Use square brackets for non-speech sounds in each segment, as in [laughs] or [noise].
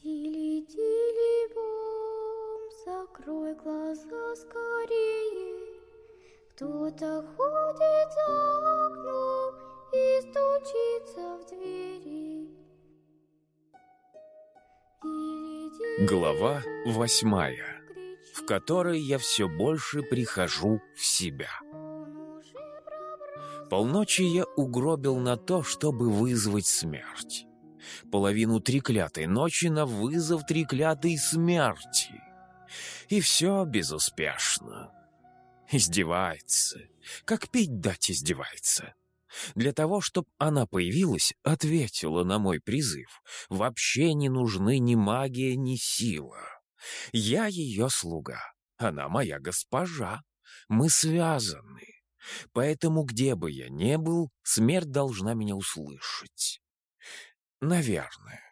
Тили-тили-бом, закрой глаза скорее. Кто-то ходит за окном и стучится в двери. Глава восьмая, в которой я все больше прихожу в себя. Полночи я угробил на то, чтобы вызвать смерть. Половину треклятой ночи на вызов треклятой смерти. И все безуспешно. Издевается. Как пить дать издевается. Для того, чтобы она появилась, ответила на мой призыв. Вообще не нужны ни магия, ни сила. Я ее слуга, она моя госпожа. Мы связаны. Поэтому, где бы я ни был, смерть должна меня услышать. Наверное.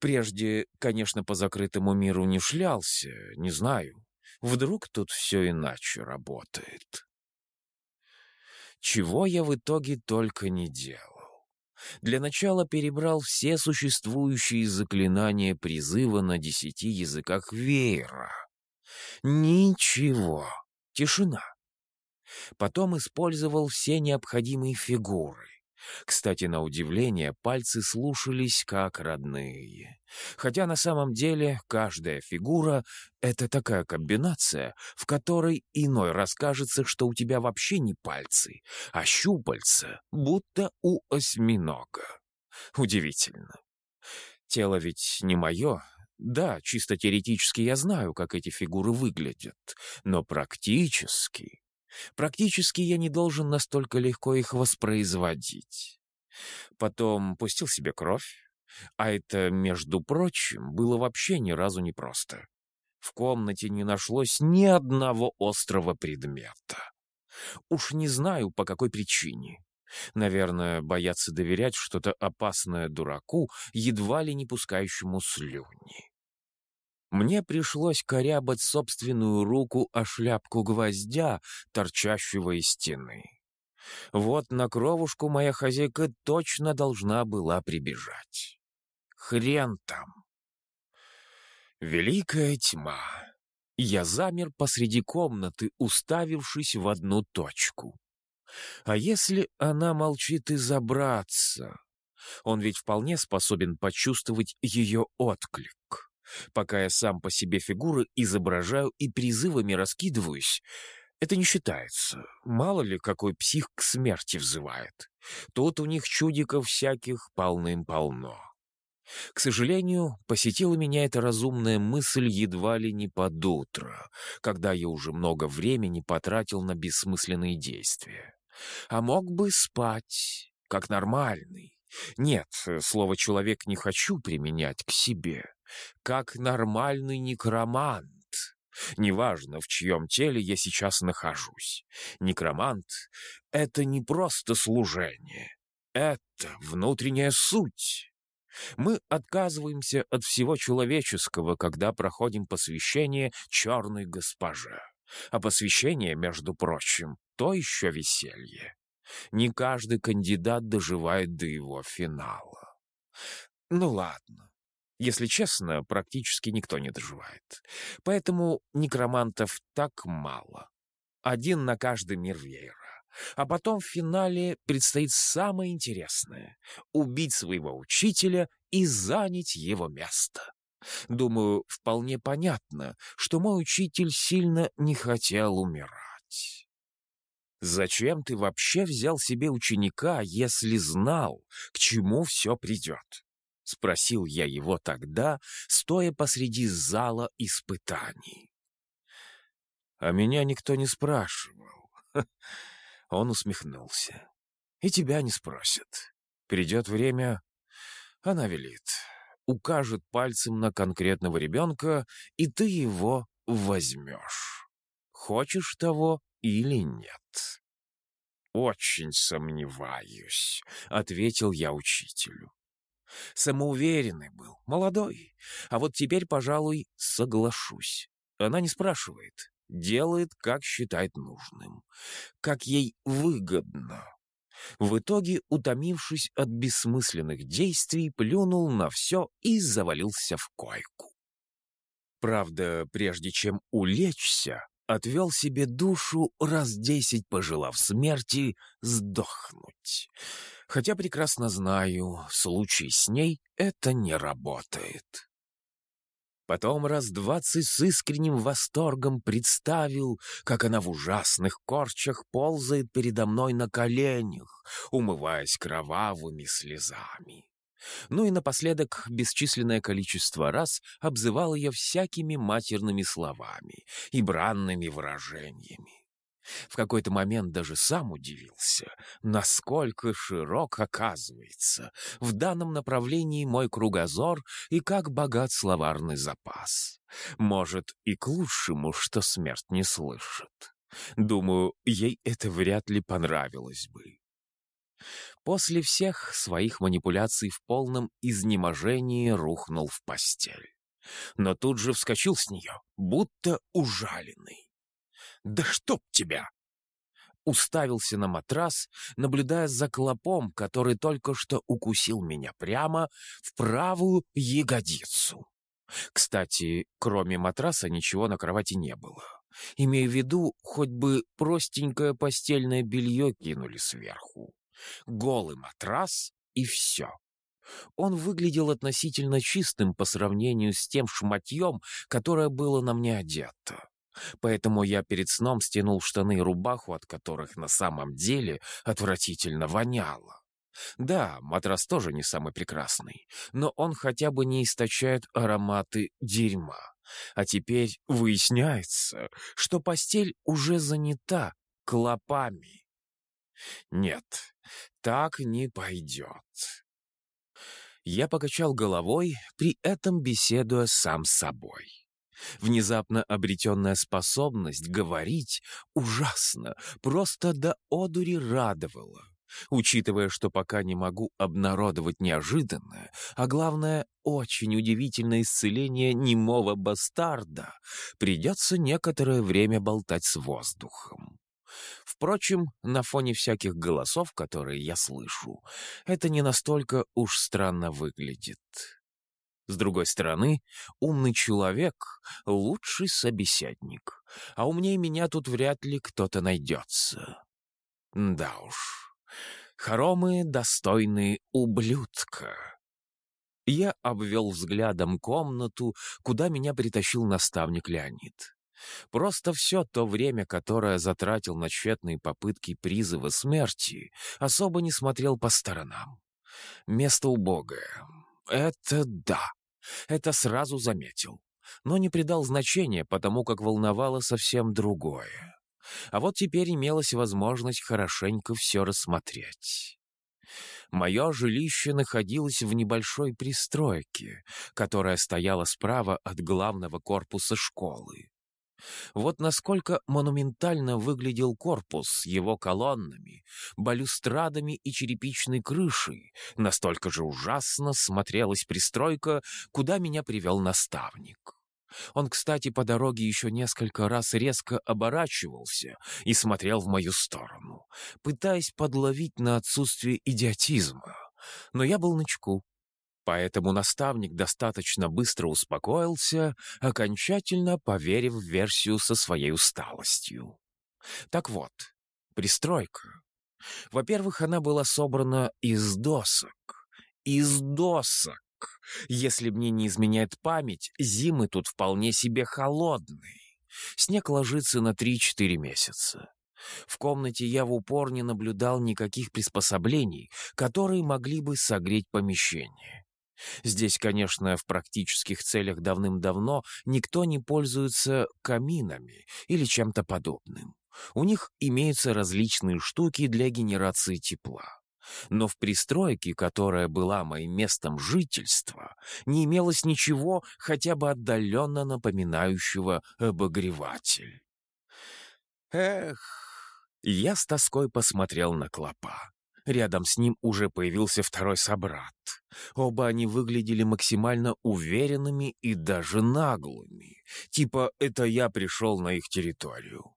Прежде, конечно, по закрытому миру не шлялся, не знаю. Вдруг тут все иначе работает. Чего я в итоге только не делал. Для начала перебрал все существующие заклинания призыва на десяти языках веера. Ничего. Тишина. Потом использовал все необходимые фигуры. Кстати, на удивление, пальцы слушались как родные. Хотя на самом деле каждая фигура — это такая комбинация, в которой иной раз кажется, что у тебя вообще не пальцы, а щупальца, будто у осьминога. Удивительно. Тело ведь не мое. Да, чисто теоретически я знаю, как эти фигуры выглядят, но практически... Практически я не должен настолько легко их воспроизводить. Потом пустил себе кровь, а это, между прочим, было вообще ни разу не просто. В комнате не нашлось ни одного острого предмета. Уж не знаю, по какой причине. Наверное, боятся доверять что-то опасное дураку, едва ли не пускающему слюни. Мне пришлось корябать собственную руку о шляпку гвоздя, торчащего из стены. Вот на кровушку моя хозяйка точно должна была прибежать. Хрен там. Великая тьма. Я замер посреди комнаты, уставившись в одну точку. А если она молчит и забраться? Он ведь вполне способен почувствовать ее отклик. Пока я сам по себе фигуры изображаю и призывами раскидываюсь, это не считается. Мало ли, какой псих к смерти взывает. Тут у них чудиков всяких полным-полно. К сожалению, посетила меня эта разумная мысль едва ли не под утро, когда я уже много времени потратил на бессмысленные действия. А мог бы спать, как нормальный. Нет, слово «человек» не хочу применять к себе как нормальный некромант. Неважно, в чьем теле я сейчас нахожусь. Некромант — это не просто служение. Это внутренняя суть. Мы отказываемся от всего человеческого, когда проходим посвящение черной госпоже. А посвящение, между прочим, то еще веселье. Не каждый кандидат доживает до его финала. Ну ладно, если честно, практически никто не доживает. Поэтому некромантов так мало. Один на каждый мир веера. А потом в финале предстоит самое интересное — убить своего учителя и занять его место. Думаю, вполне понятно, что мой учитель сильно не хотел умирать. Зачем ты вообще взял себе ученика, если знал, к чему все придет? — спросил я его тогда, стоя посреди зала испытаний. А меня никто не спрашивал. [laughs] Он усмехнулся. И тебя не спросят. Придет время, она велит. Укажет пальцем на конкретного ребенка, и ты его возьмешь. Хочешь того или нет? «Очень сомневаюсь», — ответил я учителю. Самоуверенный был, молодой. А вот теперь, пожалуй, соглашусь. Она не спрашивает, делает, как считает нужным, как ей выгодно. В итоге, утомившись от бессмысленных действий, плюнул на все и завалился в койку. Правда, прежде чем улечься, отвел себе душу, раз десять пожелав смерти, сдохнуть. Хотя прекрасно знаю, в случае с ней это не работает. Потом раз двадцать с искренним восторгом представил, как она в ужасных корчах ползает передо мной на коленях, умываясь кровавыми слезами. Ну и напоследок бесчисленное количество раз обзывал ее всякими матерными словами и бранными выражениями. В какой-то момент даже сам удивился, насколько широк оказывается в данном направлении мой кругозор и как богат словарный запас. Может, и к лучшему, что смерть не слышит. Думаю, ей это вряд ли понравилось бы. После всех своих манипуляций в полном изнеможении рухнул в постель. Но тут же вскочил с нее, будто ужаленный. «Да чтоб тебя!» Уставился на матрас, наблюдая за клопом, который только что укусил меня прямо в правую ягодицу. Кстати, кроме матраса ничего на кровати не было. Имея в виду, хоть бы простенькое постельное белье кинули сверху. Голый матрас и все. Он выглядел относительно чистым по сравнению с тем шматьем, которое было на мне одето. Поэтому я перед сном стянул штаны и рубаху, от которых на самом деле отвратительно воняло. Да, матрас тоже не самый прекрасный, но он хотя бы не источает ароматы дерьма. А теперь выясняется, что постель уже занята клопами. Нет, так не пойдет. Я покачал головой, при этом беседуя сам с собой. Внезапно обретенная способность говорить ужасно, просто до одури радовала. Учитывая, что пока не могу обнародовать неожиданное, а главное, очень удивительное исцеление немого бастарда, придется некоторое время болтать с воздухом. Впрочем, на фоне всяких голосов, которые я слышу, это не настолько уж странно выглядит. С другой стороны, умный человек — лучший собеседник, а умнее меня тут вряд ли кто-то найдется. Да уж, хоромы достойны ублюдка. Я обвел взглядом комнату, куда меня притащил наставник Леонид. Просто все то время, которое затратил на тщетные попытки призыва смерти, особо не смотрел по сторонам. Место убогое, это да. Это сразу заметил. Но не придал значения, потому как волновало совсем другое. А вот теперь имелась возможность хорошенько все рассмотреть. Мое жилище находилось в небольшой пристройке, которая стояла справа от главного корпуса школы. Вот насколько монументально выглядел корпус с его колоннами, балюстрадами и черепичной крышей, настолько же ужасно смотрелась пристройка, куда меня привел наставник. Он, кстати, по дороге еще несколько раз резко оборачивался и смотрел в мою сторону, пытаясь подловить на отсутствие идиотизма. Но я был начеку. Поэтому наставник достаточно быстро успокоился, окончательно поверив в версию со своей усталостью. Так вот, пристройка. Во-первых, она была собрана из досок. Из досок! Если мне не изменяет память, зимы тут вполне себе холодные. Снег ложится на 3-4 месяца. В комнате я в упор не наблюдал никаких приспособлений, которые могли бы согреть помещение. Здесь, конечно, в практических целях давным-давно никто не пользуется каминами или чем-то подобным. У них имеются различные штуки для генерации тепла. Но в пристройке, которая была моим местом жительства, не имелось ничего, хотя бы отдаленно напоминающего обогреватель. Эх, я с тоской посмотрел на клопа. Рядом с ним уже появился второй собрат. Оба они выглядели максимально уверенными и даже наглыми. Типа, это я пришел на их территорию.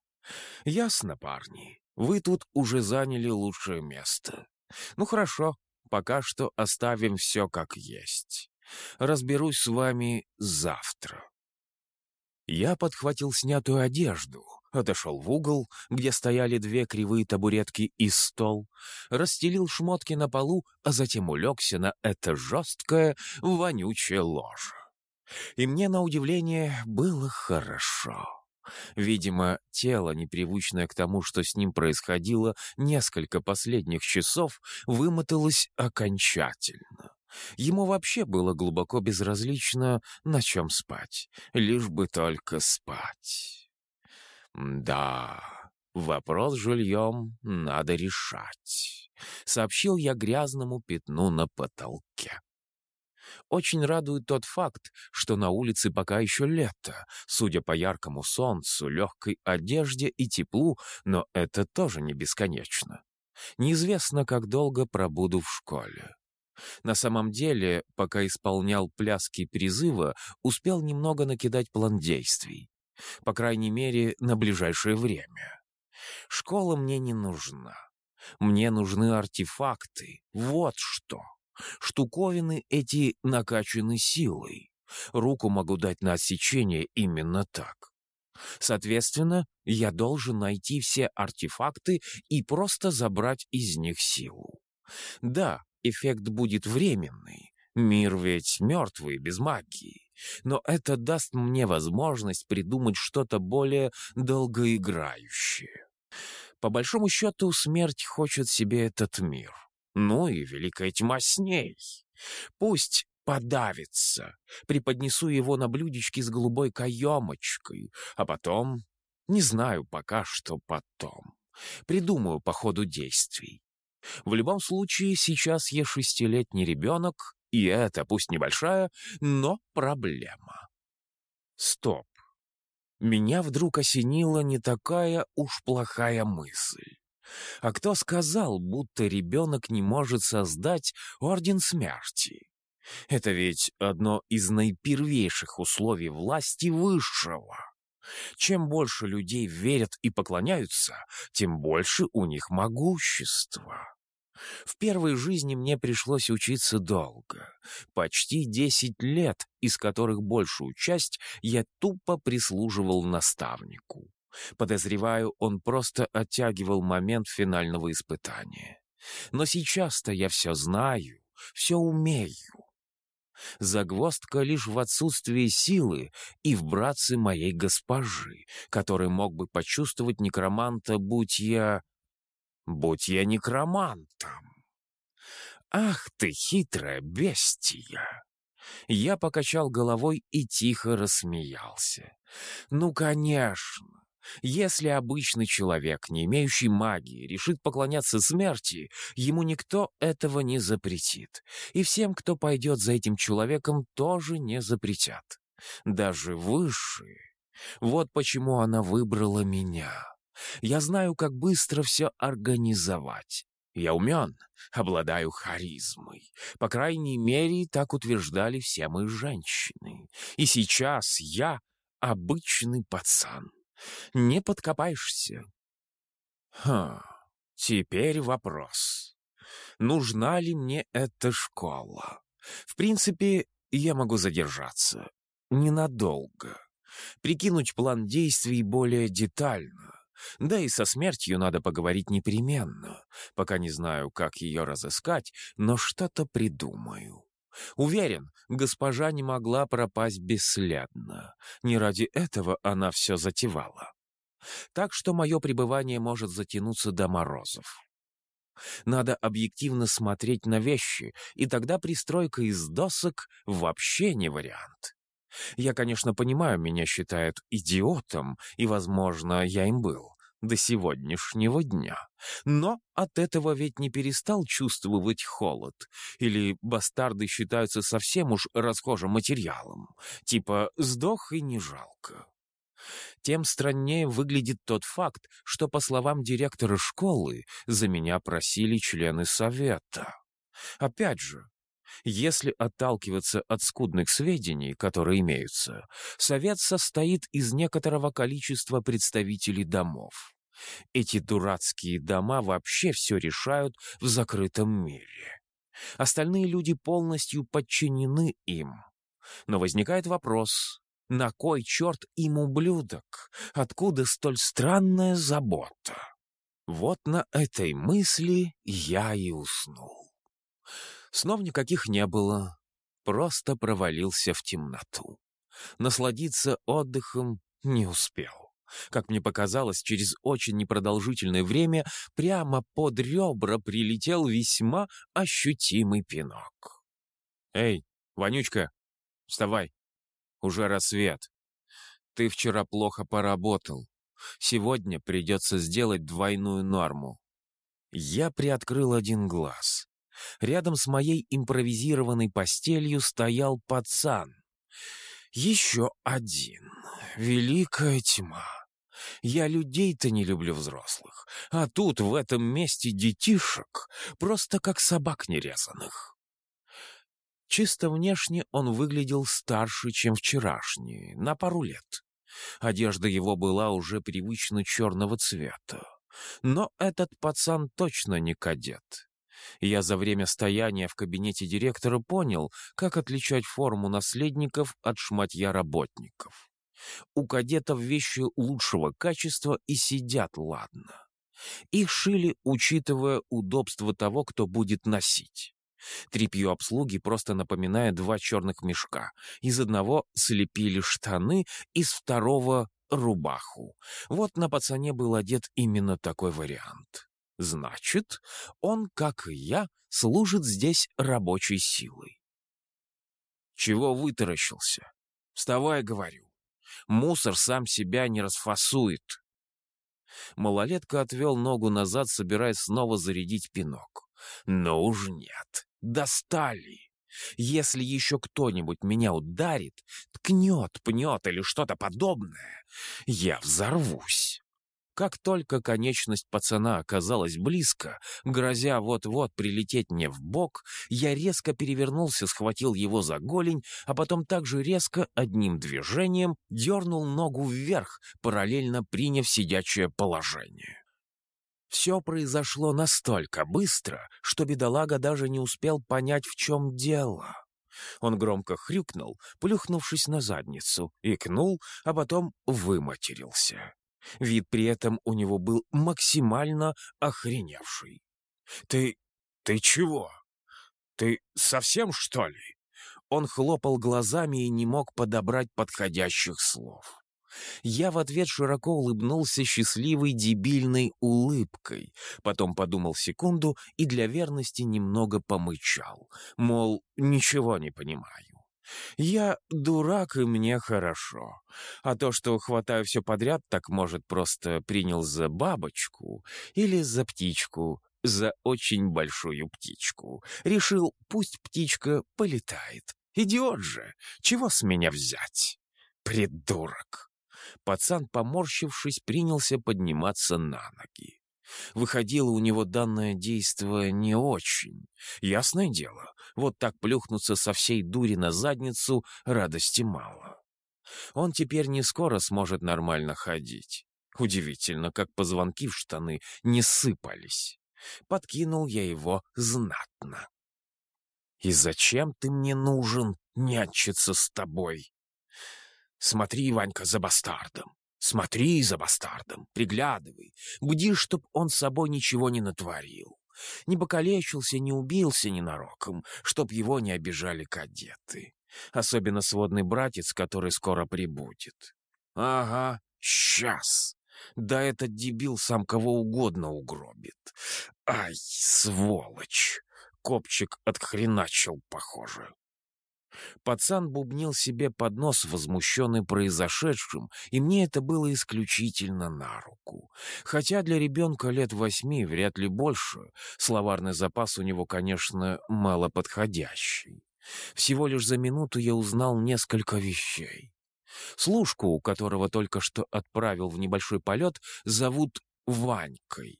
Ясно, парни. Вы тут уже заняли лучшее место. Ну хорошо, пока что оставим все как есть. Разберусь с вами завтра. Я подхватил снятую одежду, отошел в угол, где стояли две кривые табуретки и стол, расстелил шмотки на полу, а затем улегся на это жесткое, вонючее ложе. И мне, на удивление, было хорошо. Видимо, тело, непривычное к тому, что с ним происходило несколько последних часов, вымоталось окончательно. Ему вообще было глубоко безразлично, на чем спать, лишь бы только спать. «Да, вопрос с жильем надо решать», — сообщил я грязному пятну на потолке. Очень радует тот факт, что на улице пока еще лето, судя по яркому солнцу, легкой одежде и теплу, но это тоже не бесконечно. Неизвестно, как долго пробуду в школе. На самом деле, пока исполнял пляски призыва, успел немного накидать план действий. По крайней мере, на ближайшее время. Школа мне не нужна. Мне нужны артефакты. Вот что. Штуковины эти накачаны силой. Руку могу дать на отсечение именно так. Соответственно, я должен найти все артефакты и просто забрать из них силу. Да, эффект будет временный. Мир ведь мертвый, без магии. Но это даст мне возможность придумать что-то более долгоиграющее. По большому счету, смерть хочет себе этот мир. Ну и великая тьма с ней. Пусть подавится. Преподнесу его на блюдечке с голубой каемочкой, а потом... Не знаю пока, что потом. Придумаю по ходу действий. В любом случае, сейчас я шестилетний ребенок, и это, пусть небольшая, но проблема. Стоп. Меня вдруг осенила не такая уж плохая мысль. А кто сказал, будто ребенок не может создать Орден Смерти? Это ведь одно из наипервейших условий власти Высшего. Чем больше людей верят и поклоняются, тем больше у них могущества. В первой жизни мне пришлось учиться долго, почти десять лет, из которых большую часть я тупо прислуживал наставнику. Подозреваю, он просто оттягивал момент финального испытания. Но сейчас-то я все знаю, все умею. Загвоздка лишь в отсутствии силы и в братце моей госпожи, который мог бы почувствовать некроманта, будь я... будь я некромантом. Ах ты, хитрая бестия! Я покачал головой и тихо рассмеялся. Ну, конечно. Если обычный человек, не имеющий магии, решит поклоняться смерти, ему никто этого не запретит. И всем, кто пойдет за этим человеком, тоже не запретят. Даже высшие. Вот почему она выбрала меня. Я знаю, как быстро все организовать. Я умен, обладаю харизмой. По крайней мере, так утверждали все мои женщины. И сейчас я обычный пацан. Не подкопаешься. Ха, теперь вопрос. Нужна ли мне эта школа? В принципе, я могу задержаться. Ненадолго. Прикинуть план действий более детально. Да и со смертью надо поговорить непременно. Пока не знаю, как ее разыскать, но что-то придумаю. Уверен, госпожа не могла пропасть бесследно. Не ради этого она все затевала. Так что мое пребывание может затянуться до морозов. Надо объективно смотреть на вещи, и тогда пристройка из досок вообще не вариант. Я, конечно, понимаю, меня считают идиотом, и, возможно, я им был до сегодняшнего дня. Но от этого ведь не перестал чувствовать холод. Или бастарды считаются совсем уж расхожим материалом. Типа «сдох и не жалко». Тем страннее выглядит тот факт, что, по словам директора школы, за меня просили члены совета. Опять же, если отталкиваться от скудных сведений, которые имеются, совет состоит из некоторого количества представителей домов. Эти дурацкие дома вообще все решают в закрытом мире. Остальные люди полностью подчинены им. Но возникает вопрос, на кой черт им ублюдок? Откуда столь странная забота? Вот на этой мысли я и уснул. Снов никаких не было, просто провалился в темноту. Насладиться отдыхом не успел. Как мне показалось, через очень непродолжительное время прямо под ребра прилетел весьма ощутимый пинок. «Эй, Вонючка, вставай! Уже рассвет. Ты вчера плохо поработал. Сегодня придется сделать двойную норму». Я приоткрыл один глаз. Рядом с моей импровизированной постелью стоял пацан. Еще один. Великая тьма. Я людей-то не люблю взрослых, а тут, в этом месте, детишек, просто как собак нерезанных. Чисто внешне он выглядел старше, чем вчерашний, на пару лет. Одежда его была уже привычно черного цвета. Но этот пацан точно не кадет. Я за время стояния в кабинете директора понял, как отличать форму наследников от шматья работников. У кадетов вещи лучшего качества и сидят ладно. Их шили, учитывая удобство того, кто будет носить. Трепью обслуги просто напоминает два черных мешка. Из одного слепили штаны, из второго — рубаху. Вот на пацане был одет именно такой вариант. Значит, он, как и я, служит здесь рабочей силой. Чего вытаращился? Вставай, говорю. Мусор сам себя не расфасует. Малолетка отвел ногу назад, собираясь снова зарядить пинок. Но уж нет. Достали. Если еще кто-нибудь меня ударит, ткнет, пнет или что-то подобное, я взорвусь. Как только конечность пацана оказалась близко, грозя вот-вот прилететь мне в бок, я резко перевернулся, схватил его за голень, а потом также резко одним движением дернул ногу вверх, параллельно приняв сидячее положение. Все произошло настолько быстро, что бедолага даже не успел понять, в чем дело. Он громко хрюкнул, плюхнувшись на задницу, икнул, а потом выматерился. Вид при этом у него был максимально охреневший. «Ты... ты чего? Ты совсем, что ли?» Он хлопал глазами и не мог подобрать подходящих слов. Я в ответ широко улыбнулся счастливой дебильной улыбкой, потом подумал секунду и для верности немного помычал, мол, ничего не понимаю. Я дурак, и мне хорошо. А то, что хватаю все подряд, так, может, просто принял за бабочку или за птичку, за очень большую птичку. Решил, пусть птичка полетает. Идиот же! Чего с меня взять? Придурок! Пацан, поморщившись, принялся подниматься на ноги. Выходило у него данное действо не очень. Ясное дело, вот так плюхнуться со всей дури на задницу радости мало. Он теперь не скоро сможет нормально ходить. Удивительно, как позвонки в штаны не сыпались. Подкинул я его знатно. «И зачем ты мне нужен нянчиться с тобой?» «Смотри, Ванька, за бастардом. Смотри за бастардом, приглядывай, бди, чтоб он с собой ничего не натворил. Не покалечился, не убился ненароком, чтоб его не обижали кадеты. Особенно сводный братец, который скоро прибудет. Ага, сейчас. Да этот дебил сам кого угодно угробит. Ай, сволочь! Копчик отхреначил, похоже. Пацан бубнил себе под нос, возмущенный произошедшим, и мне это было исключительно на руку. Хотя для ребенка лет восьми вряд ли больше, словарный запас у него, конечно, мало подходящий. Всего лишь за минуту я узнал несколько вещей. Служку, которого только что отправил в небольшой полет, зовут Ванькой.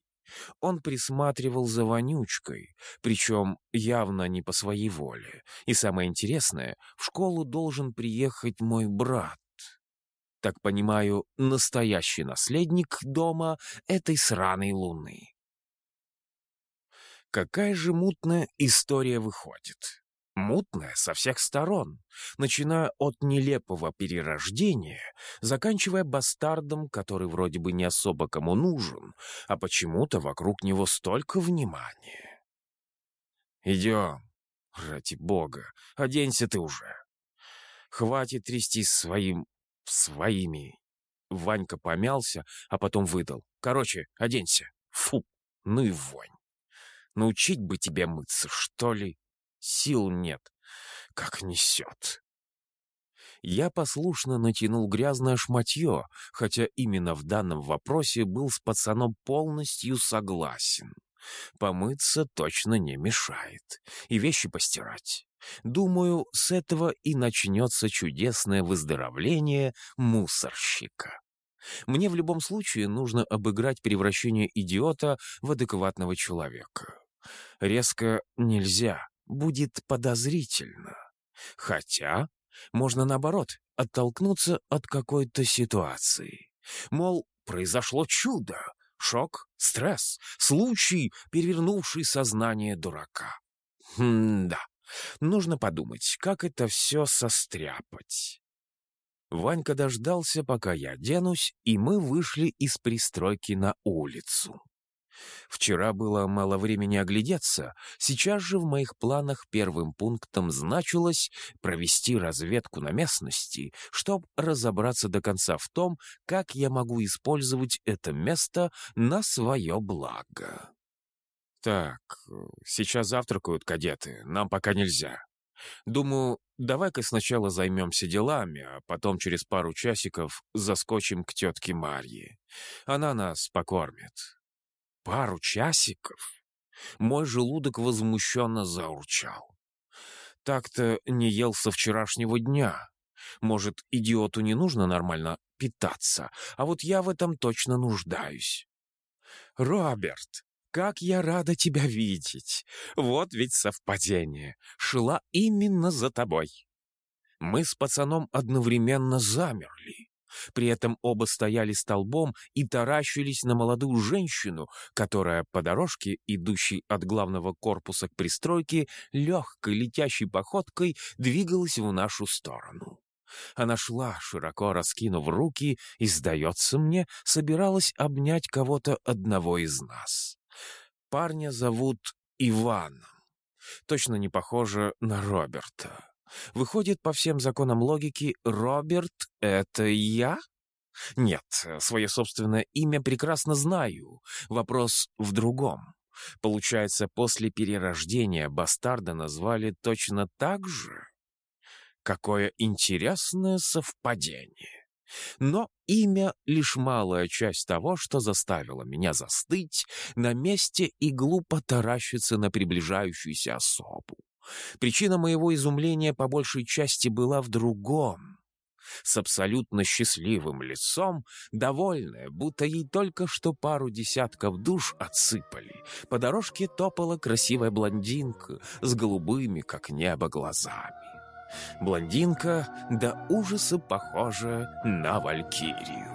Он присматривал за Вонючкой, причем явно не по своей воле. И самое интересное, в школу должен приехать мой брат. так понимаю, настоящий наследник дома этой сраной луны. Какая же мутная история выходит? Мутная со всех сторон, начиная от нелепого перерождения, заканчивая бастардом, который вроде бы не особо кому нужен, а почему-то вокруг него столько внимания. «Идем, ради бога, оденься ты уже. Хватит трястись своим... своими...» Ванька помялся, а потом выдал. «Короче, оденься. Фу, ну и вонь. Научить бы тебе мыться, что ли?» Сил нет. Как несет. Я послушно натянул грязное шматье, хотя именно в данном вопросе был с пацаном полностью согласен. Помыться точно не мешает. И вещи постирать. Думаю, с этого и начнется чудесное выздоровление мусорщика. Мне в любом случае нужно обыграть превращение идиота в адекватного человека. Резко нельзя, будет подозрительно. Хотя можно, наоборот, оттолкнуться от какой-то ситуации. Мол, произошло чудо, шок, стресс, случай, перевернувший сознание дурака. Хм, да, нужно подумать, как это все состряпать. Ванька дождался, пока я оденусь, и мы вышли из пристройки на улицу. Вчера было мало времени оглядеться, сейчас же в моих планах первым пунктом значилось провести разведку на местности, чтобы разобраться до конца в том, как я могу использовать это место на свое благо. Так, сейчас завтракают кадеты, нам пока нельзя. Думаю, давай-ка сначала займемся делами, а потом через пару часиков заскочим к тетке Марье. Она нас покормит. Пару часиков? Мой желудок возмущенно заурчал. Так-то не ел со вчерашнего дня. Может, идиоту не нужно нормально питаться, а вот я в этом точно нуждаюсь. Роберт, как я рада тебя видеть. Вот ведь совпадение. Шла именно за тобой. Мы с пацаном одновременно замерли. При этом оба стояли столбом и таращились на молодую женщину, которая по дорожке, идущей от главного корпуса к пристройке, легкой летящей походкой двигалась в нашу сторону. Она шла, широко раскинув руки, и, сдается мне, собиралась обнять кого-то одного из нас. Парня зовут Иваном. Точно не похоже на Роберта. Выходит, по всем законам логики, Роберт — это я? Нет, свое собственное имя прекрасно знаю. Вопрос в другом. Получается, после перерождения бастарда назвали точно так же? Какое интересное совпадение. Но имя — лишь малая часть того, что заставило меня застыть на месте и глупо таращиться на приближающуюся особу. Причина моего изумления по большей части была в другом. С абсолютно счастливым лицом, довольная, будто ей только что пару десятков душ отсыпали, по дорожке топала красивая блондинка с голубыми, как небо, глазами. Блондинка до ужаса похожа на валькирию.